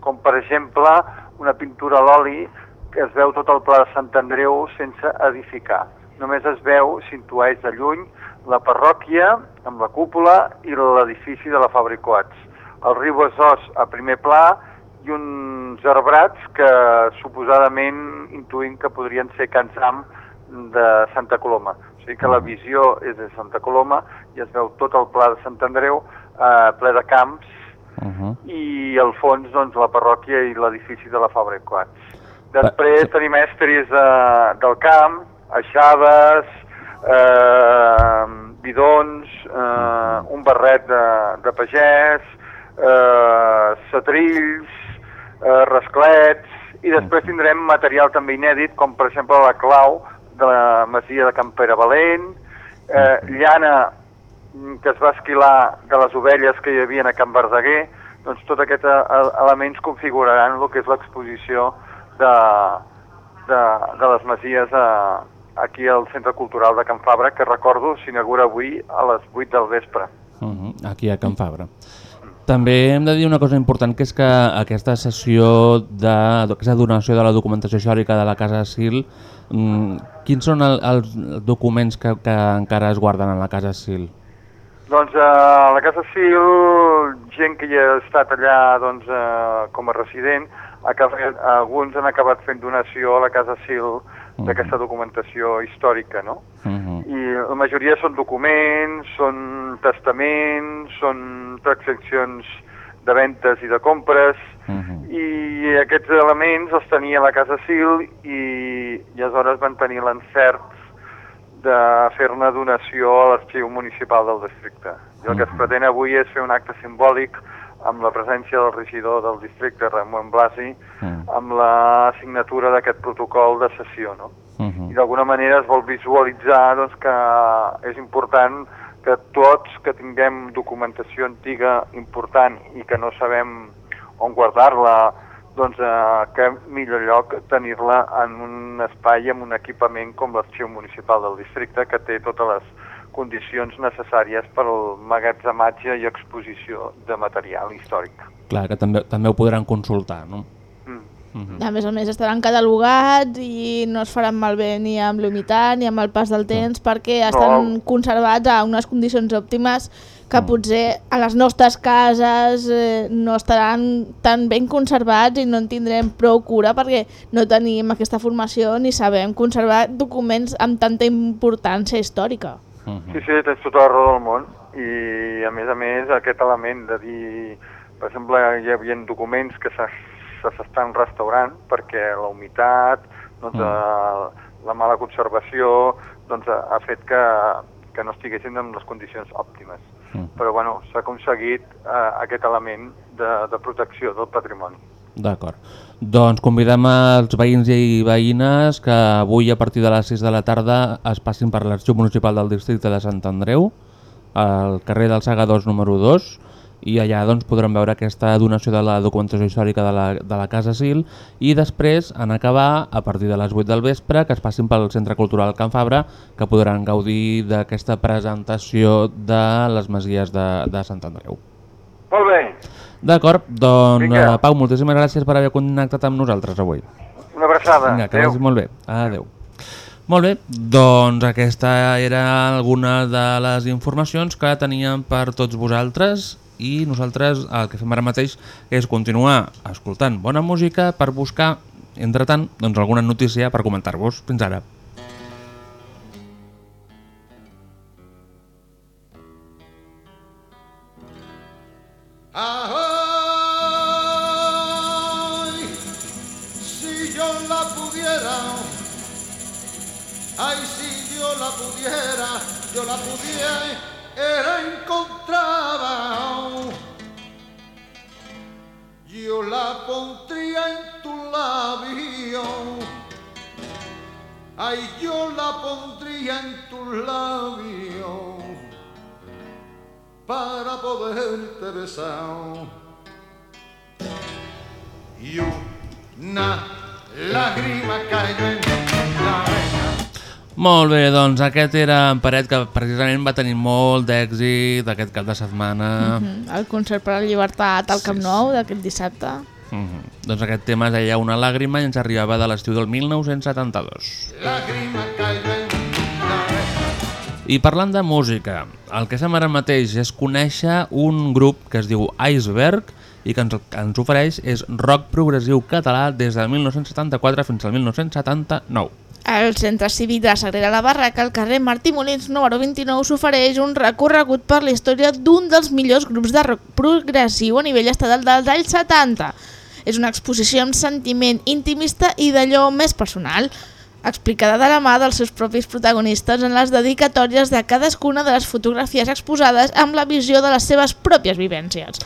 K: com per exemple una pintura a l'oli es veu tot el pla de Sant Andreu sense edificar. Només es veu, s'intueix de lluny, la parròquia amb la cúpula i l'edifici de la Fabricoats. El riu Besòs a primer pla i uns arbrats que suposadament intuïm que podrien ser Cansam de Santa Coloma. O sigui que la visió és de Santa Coloma i es veu tot el pla de Sant Andreu eh, ple de camps
B: Uh -huh.
K: i al fons doncs, la parròquia i l'edifici de la Fabra Quats. Després tenim estris eh, del camp, aixades, eh, bidons, eh, un barret de, de pagès, eh, setrills, eh, rasclets, i després tindrem material també inèdit, com per exemple la clau de la masia de Campera Valent, eh, llana mm, que es va esquilar de les ovelles que hi havia a Can Verdaguer, doncs tots aquests eh, elements configuraran el que és l'exposició de, de, de les masies a, aquí al Centre Cultural de Can Fabra, que recordo s'inaugura avui a les 8 del vespre.
B: Uh -huh. Aquí a Can Fabra. També hem de dir una cosa important, que és que aquesta sessió de aquesta donació de la documentació històrica de la Casa Sil, mm, quins són el, els documents que, que encara es guarden en la Casa Sil?
K: Doncs eh, a la Casa Sil, gent que hi ha estat allà doncs, eh, com a resident, acabat, alguns han acabat fent donació a la Casa Sil d'aquesta documentació històrica, no?
B: Mhm.
K: I la majoria són documents, són testaments, són transaccions de ventes i de compres,
B: Mhm.
K: i aquests elements els tenia la Casa Sil i, i aleshores van tenir l'encert de fer-ne donació a l'arxiu municipal del districte. I el que es pretén avui és fer un acte simbòlic amb la presència del regidor del districte, Ramon Blasi, amb la signatura d'aquest protocol de sessió, no? I d'alguna manera es vol visualitzar doncs, que és important que tots que tinguem documentació antiga important i que no sabem on guardar-la, doncs eh, que millor lloc tenir-la en un espai amb un equipament com l'arxiu municipal del districte que té totes les condicions necessàries per al magatzematge i exposició de material històric.
B: Clar, que també, també ho podran consultar, no?
C: A més a més estaran catalogats i no es faran malbé ni amb l'humitat ni amb el pas del temps perquè estan conservats a unes condicions òptimes que potser a les nostres cases eh, no estaran tan ben conservats i no en tindrem prou cura perquè no tenim aquesta formació ni sabem conservar documents amb tanta importància històrica.
K: Sí, sí, tens tota la raó del món i a més a més aquest element de dir, per exemple, hi havia documents que se se s'estan restaurant perquè la humitat, doncs, mm. la mala conservació doncs, ha, ha fet que, que no estiguessin en les condicions òptimes. Mm. Però bueno, s'ha aconseguit eh, aquest element de, de protecció del patrimoni.
B: D'acord. Doncs convidem els veïns i veïnes que avui a partir de les 6 de la tarda es passin per l'arxiu municipal del districte de Sant Andreu, al carrer del Segadors número 2, i allà doncs, podrem veure aquesta donació de la documentació històrica de la, de la Casa Sil i després, en acabar, a partir de les 8 del vespre, que es passin pel Centre Cultural Can Fabra, que podran gaudir d'aquesta presentació de les masies de, de Sant Andreu.
K: Molt bé,
B: D'acord, doncs
K: Vinga.
B: eh, Pau, moltíssimes gràcies per haver connectat amb nosaltres avui.
K: una abraçada.
B: Vinga, que
K: Adéu.
B: vagi molt bé. Adéu. Molt bé, doncs aquesta era alguna de les informacions que teníem per tots vosaltres i nosaltres el que fem ara mateix és continuar escoltant bona música per buscar, entre tant, doncs alguna notícia per comentar-vos. Fins ara.
L: Ay, ay, si yo la pudiera, yo la pudiera era encontrada. Yo la pondría en tu labio, ay, yo la pondría en tu labio para poderte besar. Y una lágrima cayó en la arena.
B: Molt bé, doncs aquest era en Paret, que precisament va tenir molt d'èxit aquest cap de setmana.
C: Mhm. El concert per la llibertat al Camp Nou d'aquest dissabte.
B: Mhm. Doncs aquest tema es deia Una làgrima i ens arribava de l'estiu del 1972.
L: Lágrima cayó en la arena.
B: I parlant de música, el que fem ara mateix és conèixer un grup que es diu Iceberg i que ens, que ens ofereix és rock progressiu català des del 1974 fins al 1979.
C: El Centre Cívic de Sagrera la Barraca, al carrer Martí Molins número 29, s'ofereix un recorregut per la història d'un dels millors grups de rock progressiu a nivell estatal dels anys 70. És una exposició amb sentiment intimista i d'allò més personal, explicada de la mà dels seus propis protagonistes en les dedicatòries de cadascuna de les fotografies exposades amb la visió de les seves pròpies vivències.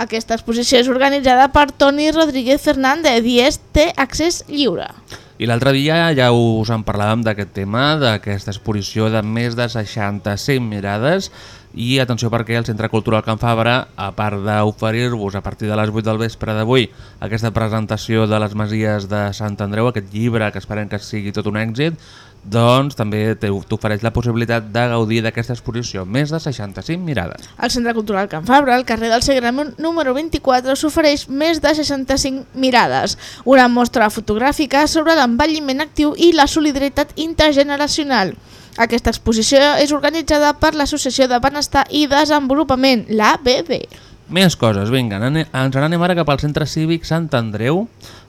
C: Aquesta exposició és organitzada per Toni Rodríguez Fernández i és té accés lliure.
B: I l'altre dia ja us en parlàvem d'aquest tema, d'aquesta exposició de més de 65 mirades. I atenció perquè el Centre Cultural Can Fabra, a part d'oferir-vos a partir de les 8 del vespre d'avui aquesta presentació de les Masies de Sant Andreu, aquest llibre que esperem que sigui tot un èxit, doncs també t'ofereix la possibilitat de gaudir d'aquesta exposició, més de 65 mirades.
C: Al Centre Cultural Can Fabra, al carrer del Segre número 24, s'ofereix més de 65 mirades, una mostra fotogràfica sobre l'envelliment actiu i la solidaritat intergeneracional. Aquesta exposició és organitzada per l'Associació de Benestar i Desenvolupament, l'ABD.
B: Més coses, vinga, ens n'anem ara cap al centre cívic Sant Andreu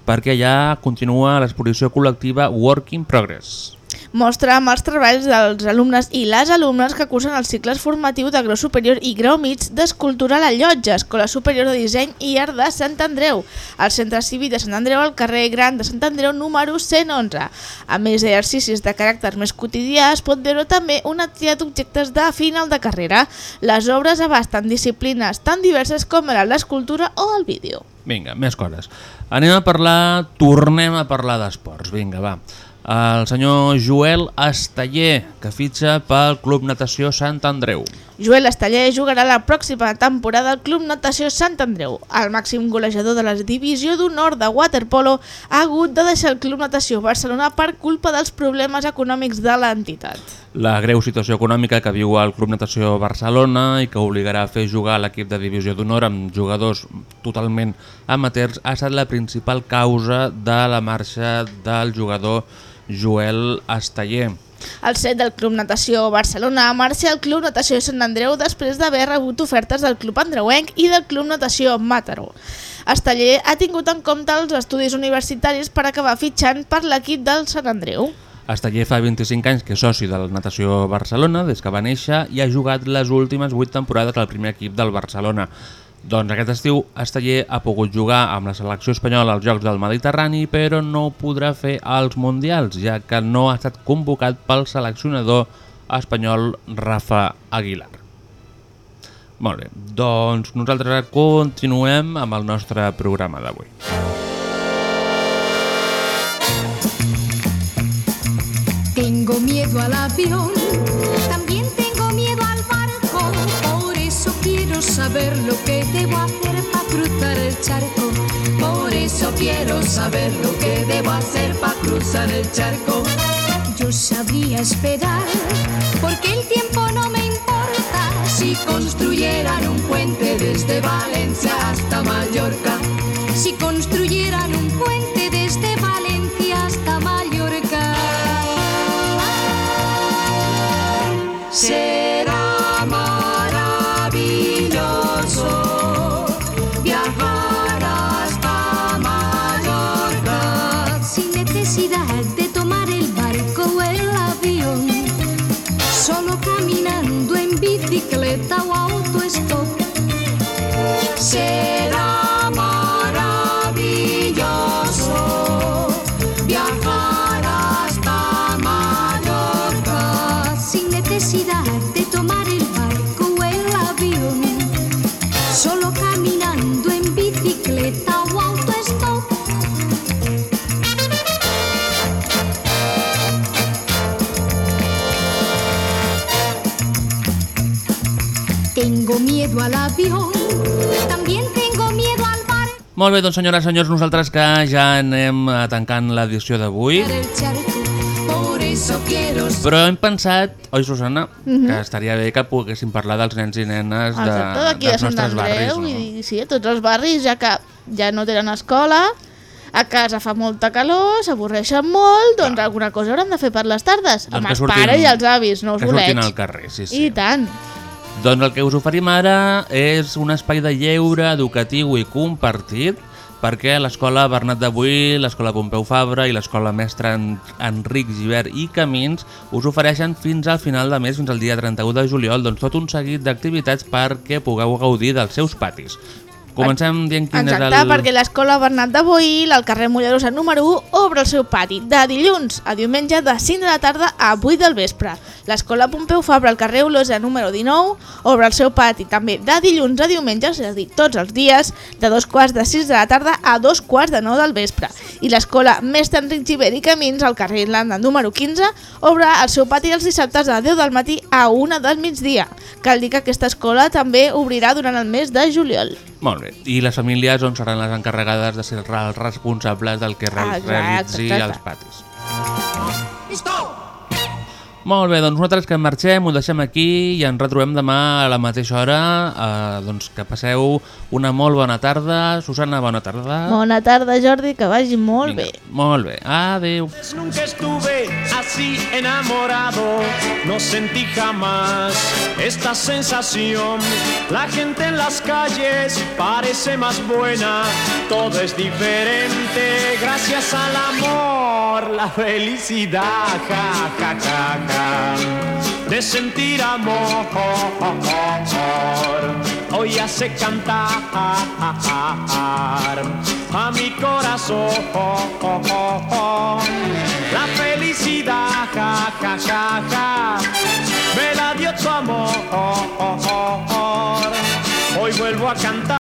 B: perquè allà continua l'exposició col·lectiva Work in Progress.
C: Mostra amb els treballs dels alumnes i les alumnes que cursen els cicles formatius de grau superior i grau mig d'Escultura a la Llotja, Escola Superior de Disseny i Art de Sant Andreu, al Centre Cívic de Sant Andreu, al carrer Gran de Sant Andreu, número 111. A més d'exercicis de caràcter més quotidià, es pot veure també una tria d'objectes de final de carrera. Les obres abasten disciplines tan diverses com ara l'escultura o el vídeo.
B: Vinga, més coses. Anem a parlar, tornem a parlar d'esports. Vinga, va. El senyor Joel Esteller, que fitxa pel Club Natació Sant Andreu.
C: Joel Esteller jugarà la pròxima temporada al Club Natació Sant Andreu. El màxim golejador de la divisió d'honor de waterpolo ha hagut de deixar el Club Natació Barcelona per culpa dels problemes econòmics de l'entitat.
B: La greu situació econòmica que viu el Club Natació Barcelona i que obligarà a fer jugar l'equip de divisió d'honor amb jugadors totalment amateurs ha estat la principal causa de la marxa del jugador Joel Esteller.
C: El set del Club Natació Barcelona marxa al Club Natació Sant Andreu després d'haver rebut ofertes del Club Andreuenc i del Club Natació Mataró. Esteller ha tingut en compte els estudis universitaris per acabar fitxant per l'equip del Sant Andreu.
B: Esteller fa 25 anys que és soci del Natació Barcelona des que va néixer i ha jugat les últimes 8 temporades al primer equip del Barcelona. Doncs aquest estiu Esteller ha pogut jugar amb la selecció espanyola als Jocs del Mediterrani però no podrà fer els Mundials ja que no ha estat convocat pel seleccionador espanyol Rafa Aguilar. Molt bé, doncs nosaltres continuem amb el nostre programa d'avui.
H: Tengo miedo al avión, también saber lo que debo hacer para cruzar el charco. Por eso quiero saber lo que debo hacer para cruzar el charco. Yo sabría esperar, porque el tiempo no me importa. Si construyeran un puente desde Valencia hasta Mallorca, si construyeran un Será maravilloso viajar hasta Mallorca sin necesidad de tomar el barco o el avión, solo caminando en bicicleta o autostop. Tengo miedo al avión,
B: Molt bé, doncs senyores i senyors, nosaltres que ja anem eh, tancant l'edició d'avui, però hem pensat, oi Susana,
C: Mhm.
B: que estaria bé que poguéssim parlar dels nens i nenes de,
C: de
B: dels
C: Sant
B: nostres barris.
C: Andreu,
B: No?
C: i sí, a tots els barris, ja que ja no tenen escola, a casa fa molta calor, s'avorreixen molt, doncs alguna cosa hauran de fer per les tardes, amb
B: que
C: els
B: surtin-
C: pares i els avis, no els
B: que surtin al carrer, sí, sí.
C: I tant.
B: Doncs el que us oferim ara és un espai de lleure educatiu i compartit perquè l'Escola Bernat d'Avui, l'Escola Pompeu Fabra i l'Escola Mestre En- Enric Givert i Camins us ofereixen fins al final de mes, fins al dia 31 de juliol, doncs tot un seguit d'activitats perquè pugueu gaudir dels seus patis. Comencem dient quin
C: Exacte,
B: és el...
C: perquè l'escola Bernat de Boí, al carrer Mollerosa número 1, obre el seu pati de dilluns a diumenge de 5 de la tarda a 8 del vespre. L'escola Pompeu Fabra al carrer Olosa número 19 obre el seu pati també de dilluns a diumenge, és a dir, tots els dies, de dos quarts de 6 de la tarda a dos quarts de 9 del vespre. I l'escola Mestre Enric Givert i Camins al carrer Irlanda número 15 obre el seu pati els dissabtes de 10 del matí a 1 del migdia. Cal dir que aquesta escola també obrirà durant el mes de juliol.
B: Molt bé. I les famílies on seran les encarregades de ser els responsables del que
C: Ah, exacte,
B: realitzi
C: exacte.
B: als patis. Molt bé, doncs nosaltres que marxem, ho deixem aquí i ens retrobem demà a la mateixa hora. Eh, doncs que passeu una molt bona tarda. Susana, bona tarda.
C: Bona tarda, Jordi, que vagi molt bé.
B: Molt bé. Adéu.
E: Nunca estuve
M: así enamorado, no sentí jamás esta sensación. La gente en las calles parece más buena, todo es diferente gracias al amor, la felicidad, ja, ja, ja, ja, de sentir amor. Hoy hace cantar a mi corazón felicidad, ja, ja, ja, ja. Me la dio tu amor. Hoy vuelvo a cantar.